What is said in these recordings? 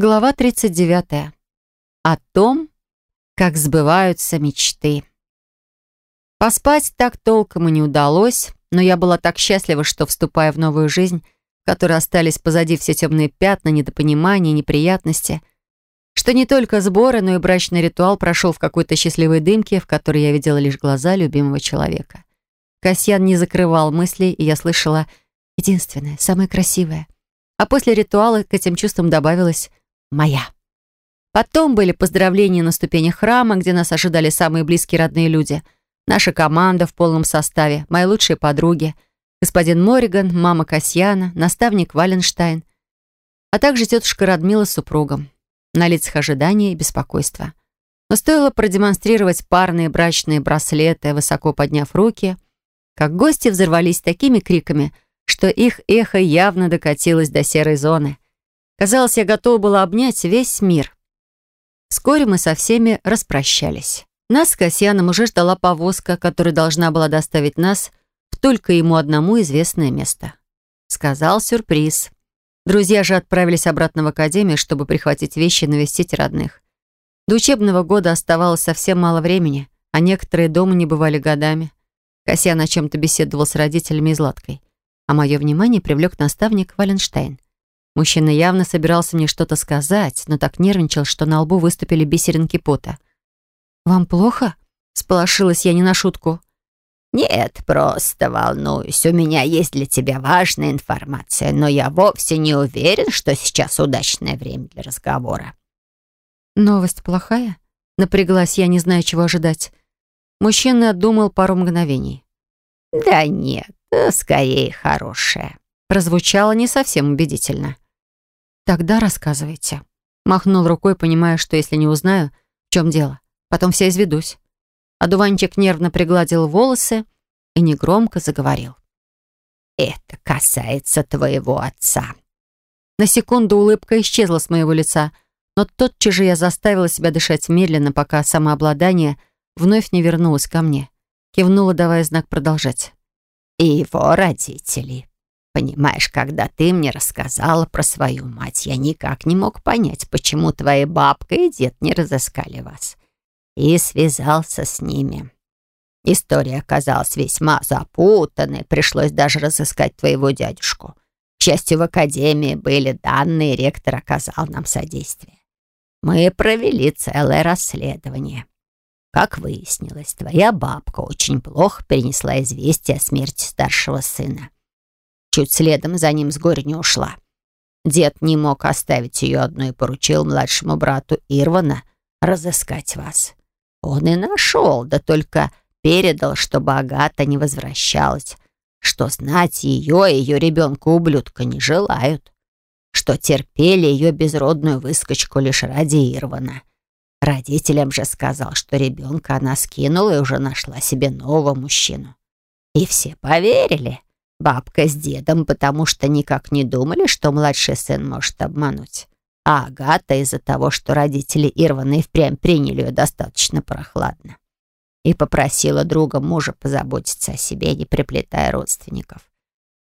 Глава 39. О том, как сбываются мечты. Поспать так толком и не удалось, но я была так счастлива, что, вступая в новую жизнь, в которой остались позади все темные пятна, недопонимания, неприятности, что не только сборы, но и брачный ритуал прошел в какой-то счастливой дымке, в которой я видела лишь глаза любимого человека. Касьян не закрывал мыслей, и я слышала «единственное, самое красивое». А после ритуала к этим чувствам добавилось «моя». Потом были поздравления на ступенях храма, где нас ожидали самые близкие родные люди. Наша команда в полном составе, мои лучшие подруги, господин Мориган, мама Касьяна, наставник Валенштайн, а также тетушка Радмила с супругом. На лицах ожидания и беспокойства. Но стоило продемонстрировать парные брачные браслеты, высоко подняв руки, как гости взорвались такими криками, что их эхо явно докатилось до серой зоны. Казалось, я готова была обнять весь мир. Вскоре мы со всеми распрощались. Нас с Касьяном уже ждала повозка, которая должна была доставить нас в только ему одному известное место. Сказал сюрприз. Друзья же отправились обратно в академию, чтобы прихватить вещи и навестить родных. До учебного года оставалось совсем мало времени, а некоторые дома не бывали годами. Касьян о чем-то беседовал с родителями и Златкой, а мое внимание привлек наставник Валенштейн. Мужчина явно собирался мне что-то сказать, но так нервничал, что на лбу выступили бисеринки пота. «Вам плохо?» — сполошилась я не на шутку. «Нет, просто волнуюсь. У меня есть для тебя важная информация, но я вовсе не уверен, что сейчас удачное время для разговора». «Новость плохая?» Напряглась я, не зная, чего ожидать. Мужчина думал пару мгновений. «Да нет, скорее хорошая». Прозвучало не совсем убедительно. «Тогда рассказывайте». Махнул рукой, понимая, что если не узнаю, в чем дело, потом вся изведусь. Одуванчик нервно пригладил волосы и негромко заговорил. «Это касается твоего отца». На секунду улыбка исчезла с моего лица, но тотчас же я заставила себя дышать медленно, пока самообладание вновь не вернулось ко мне. Кивнула, давая знак продолжать. «И его родители. Понимаешь, когда ты мне рассказала про свою мать, я никак не мог понять, почему твоя бабка и дед не разыскали вас. И связался с ними. История оказалась весьма запутанной, пришлось даже разыскать твоего дядюшку. К счастью, в академии были данные, ректор оказал нам содействие. Мы провели целое расследование. Как выяснилось, твоя бабка очень плохо перенесла известие о смерти старшего сына чуть следом за ним с горя не ушла. Дед не мог оставить ее одну и поручил младшему брату Ирвана разыскать вас. Он и нашел, да только передал, чтобы Агата не возвращалась, что знать ее и ее ребенка-ублюдка не желают, что терпели ее безродную выскочку лишь ради Ирвана. Родителям же сказал, что ребенка она скинула и уже нашла себе нового мужчину. И все поверили. Бабка с дедом, потому что никак не думали, что младший сын может обмануть. А Агата из-за того, что родители Ирвана и впрямь приняли ее достаточно прохладно. И попросила друга мужа позаботиться о себе, не приплетая родственников.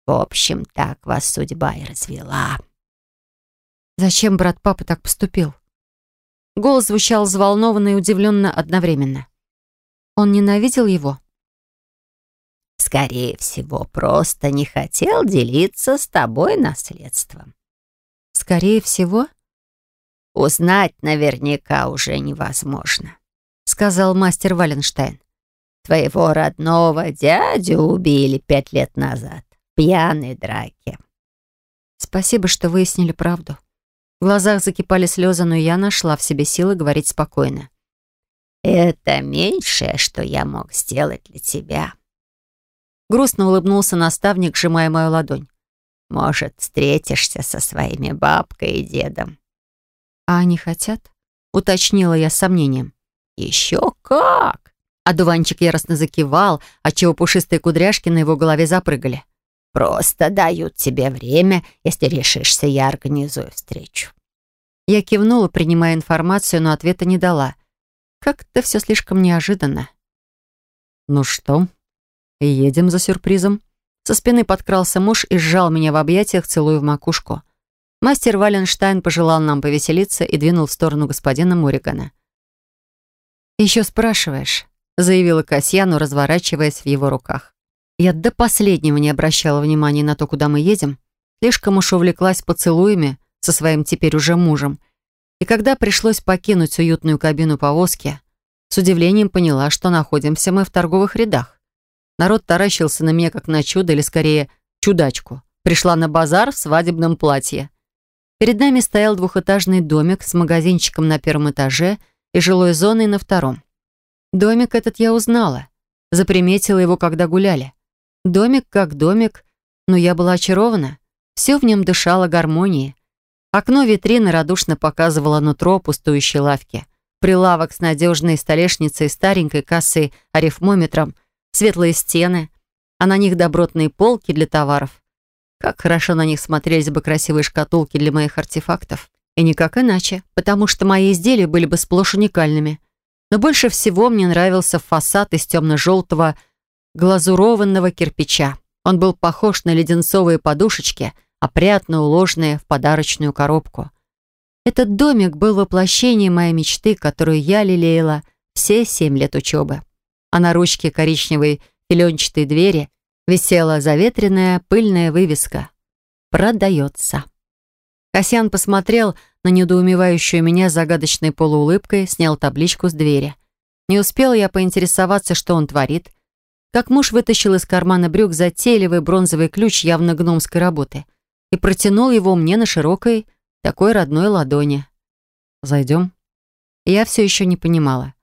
В общем, так вас судьба и развела. Зачем брат папы так поступил? Голос звучал взволнованно и удивленно одновременно. Он ненавидел его? Скорее всего, просто не хотел делиться с тобой наследством. Скорее всего? Узнать наверняка уже невозможно, сказал мастер Валенштейн. Твоего родного дядю убили пять лет назад в пьяной драке. Спасибо, что выяснили правду. В глазах закипали слезы, но я нашла в себе силы говорить спокойно. «Это меньшее, что я мог сделать для тебя», Грустно улыбнулся наставник, сжимая мою ладонь. «Может, встретишься со своими бабкой и дедом?» «А они хотят?» — уточнила я с сомнением. «Еще как!» Одуванчик яростно закивал, отчего пушистые кудряшки на его голове запрыгали. «Просто дают тебе время, если решишься, я организую встречу». Я кивнула, принимая информацию, но ответа не дала. Как-то все слишком неожиданно. «Ну что, «Едем за сюрпризом». Со спины подкрался муж и сжал меня в объятиях, целуя в макушку. Мастер Валенштайн пожелал нам повеселиться и двинул в сторону господина Муригана. «Еще спрашиваешь», — заявила Касьяну, разворачиваясь в его руках. Я до последнего не обращала внимания на то, куда мы едем. Слишком уж увлеклась поцелуями со своим теперь уже мужем. И когда пришлось покинуть уютную кабину повозки, с удивлением поняла, что находимся мы в торговых рядах. Народ таращился на меня как на чудо, или скорее чудачку. Пришла на базар в свадебном платье. Перед нами стоял двухэтажный домик с магазинчиком на первом этаже и жилой зоной на втором. Домик этот я узнала. Заприметила его, когда гуляли. Домик как домик, но я была очарована. Все в нем дышало гармонией. Окно витрины радушно показывало нутро пустующей лавки. Прилавок с надежной столешницей, старенькой кассой арифмометром, светлые стены, а на них добротные полки для товаров. Как хорошо на них смотрелись бы красивые шкатулки для моих артефактов. И никак иначе, потому что мои изделия были бы сплошь уникальными. Но больше всего мне нравился фасад из темно-желтого глазурованного кирпича. Он был похож на леденцовые подушечки, опрятно уложенные в подарочную коробку. Этот домик был воплощением моей мечты, которую я лелеяла все семь лет учебы. А на ручке коричневой филенчатой двери висела заветренная пыльная вывеска «Продается». Касьян посмотрел на недоумевающую меня загадочной полуулыбкой, снял табличку с двери. Не успела я поинтересоваться, что он творит, как муж вытащил из кармана брюк затейливый бронзовый ключ явно гномской работы и протянул его мне на широкой, такой родной ладони. «Зайдем?» Я все еще не понимала.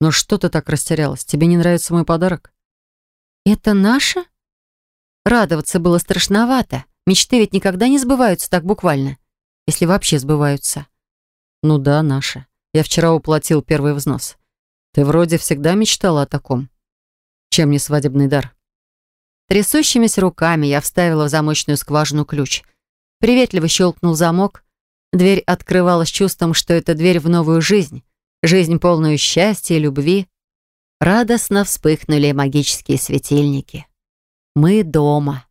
«Ну что ты так растерялась? Тебе не нравится мой подарок?» «Это наше?» Радоваться было страшновато. Мечты ведь никогда не сбываются так буквально. Если вообще сбываются. «Ну да, наше. Я вчера уплатил первый взнос. Ты вроде всегда мечтала о таком». Чем не свадебный дар? Трясущимися руками я вставила в замочную скважину ключ. Приветливо щелкнул замок. Дверь открывалась чувством, что это дверь в новую жизнь. Жизнь, полную счастья и любви. Радостно вспыхнули магические светильники. Мы дома.